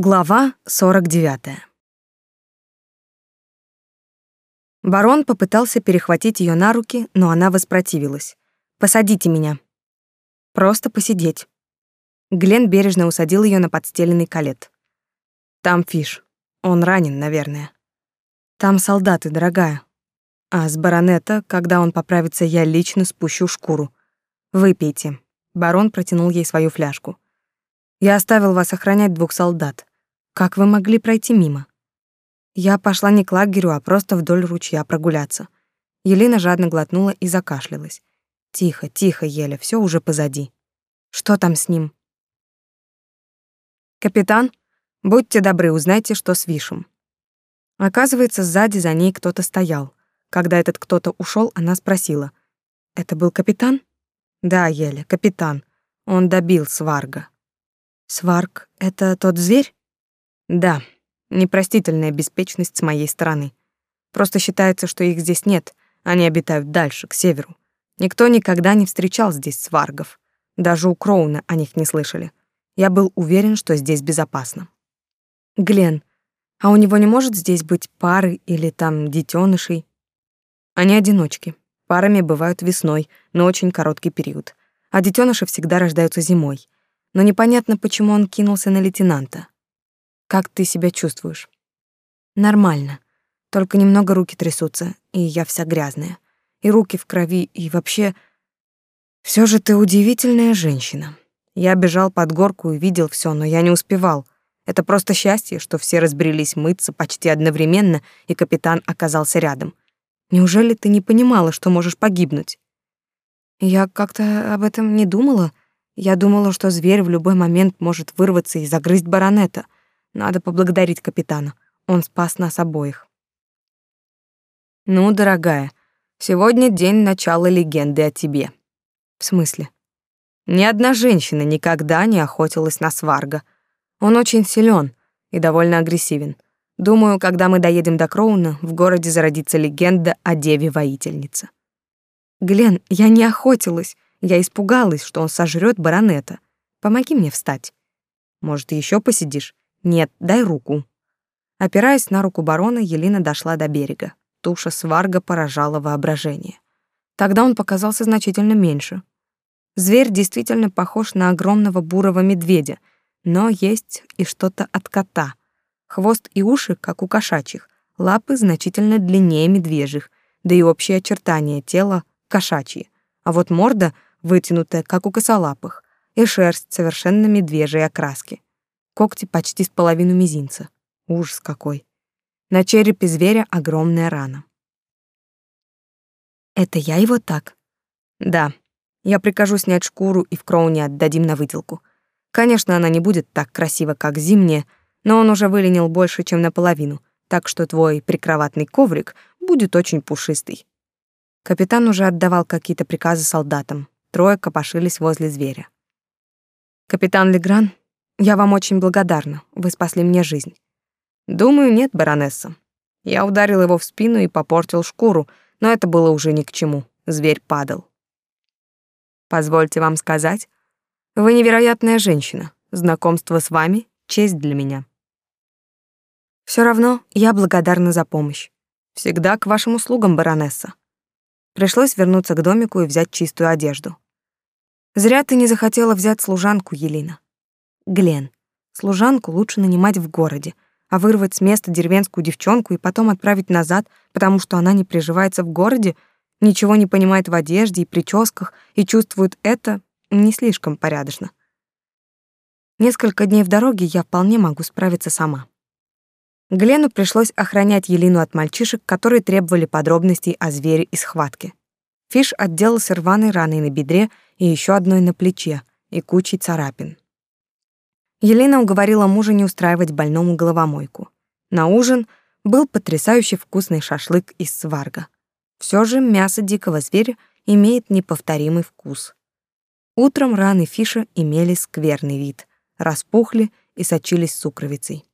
Глава 49. Барон попытался перехватить ее на руки, но она воспротивилась. «Посадите меня». «Просто посидеть». Глен бережно усадил ее на подстеленный калет. «Там Фиш. Он ранен, наверное. Там солдаты, дорогая. А с баронета, когда он поправится, я лично спущу шкуру. Выпейте». Барон протянул ей свою фляжку. «Я оставил вас охранять двух солдат. Как вы могли пройти мимо? Я пошла не к лагерю, а просто вдоль ручья прогуляться. Елена жадно глотнула и закашлялась. Тихо, тихо, Еля, все уже позади. Что там с ним? Капитан, будьте добры, узнайте, что с Вишем. Оказывается, сзади за ней кто-то стоял. Когда этот кто-то ушел, она спросила: "Это был капитан?" "Да, Еля, капитан. Он добил Сварга". "Сварг это тот зверь?" Да, непростительная беспечность с моей стороны. Просто считается, что их здесь нет, они обитают дальше, к северу. Никто никогда не встречал здесь сваргов. Даже у Кроуна о них не слышали. Я был уверен, что здесь безопасно. Глен, а у него не может здесь быть пары или там детенышей? Они одиночки. Парами бывают весной, но очень короткий период. А детеныши всегда рождаются зимой. Но непонятно, почему он кинулся на лейтенанта. Как ты себя чувствуешь? Нормально. Только немного руки трясутся, и я вся грязная. И руки в крови, и вообще... Все же ты удивительная женщина. Я бежал под горку и видел все, но я не успевал. Это просто счастье, что все разбрелись мыться почти одновременно, и капитан оказался рядом. Неужели ты не понимала, что можешь погибнуть? Я как-то об этом не думала. Я думала, что зверь в любой момент может вырваться и загрызть баронета — надо поблагодарить капитана. Он спас нас обоих. Ну, дорогая, сегодня день начала легенды о тебе. В смысле? Ни одна женщина никогда не охотилась на сварга. Он очень силен и довольно агрессивен. Думаю, когда мы доедем до Кроуна, в городе зародится легенда о деве-воительнице. Глен, я не охотилась. Я испугалась, что он сожрет баронета. Помоги мне встать. Может, еще посидишь? Нет, дай руку. Опираясь на руку барона, Елена дошла до берега. Туша сварга поражала воображение. Тогда он показался значительно меньше. Зверь действительно похож на огромного бурого медведя, но есть и что-то от кота. Хвост и уши, как у кошачьих, лапы значительно длиннее медвежьих, да и общие очертания тела кошачьи. А вот морда вытянутая, как у косолапых, и шерсть совершенно медвежьей окраски. Когти почти с половину мизинца. Ужас какой. На черепе зверя огромная рана. Это я его так? Да. Я прикажу снять шкуру и в кроуне отдадим на выделку. Конечно, она не будет так красива, как зимняя, но он уже выленил больше, чем наполовину, так что твой прикроватный коврик будет очень пушистый. Капитан уже отдавал какие-то приказы солдатам. Трое копошились возле зверя. Капитан Легран я вам очень благодарна. Вы спасли мне жизнь. Думаю, нет, баронесса. Я ударил его в спину и попортил шкуру, но это было уже ни к чему. Зверь падал. Позвольте вам сказать, вы невероятная женщина. Знакомство с вами честь для меня. Все равно я благодарна за помощь. Всегда к вашим услугам, баронесса. Пришлось вернуться к домику и взять чистую одежду. Зря ты не захотела взять служанку, Елена. Глен. Служанку лучше нанимать в городе, а вырвать с места деревенскую девчонку и потом отправить назад, потому что она не приживается в городе, ничего не понимает в одежде и прическах и чувствует это не слишком порядочно. Несколько дней в дороге я вполне могу справиться сама. Глену пришлось охранять Елину от мальчишек, которые требовали подробностей о звере и схватке. Фиш отделался рваной раной на бедре и еще одной на плече и кучей царапин. Елена уговорила мужа не устраивать больному головомойку. На ужин был потрясающе вкусный шашлык из сварга. Все же мясо дикого зверя имеет неповторимый вкус. Утром раны Фиша имели скверный вид, распухли и сочились сукровицей.